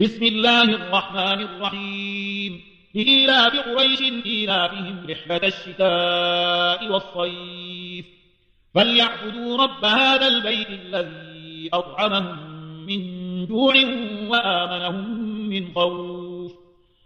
بسم الله الرحمن الرحيم. لإيلاف قريش إيلافهم رحلة الشتاء والصيف. فليعبدوا رب هذا البيت الذي أطعمهم من جوع وآمنهم من خوف.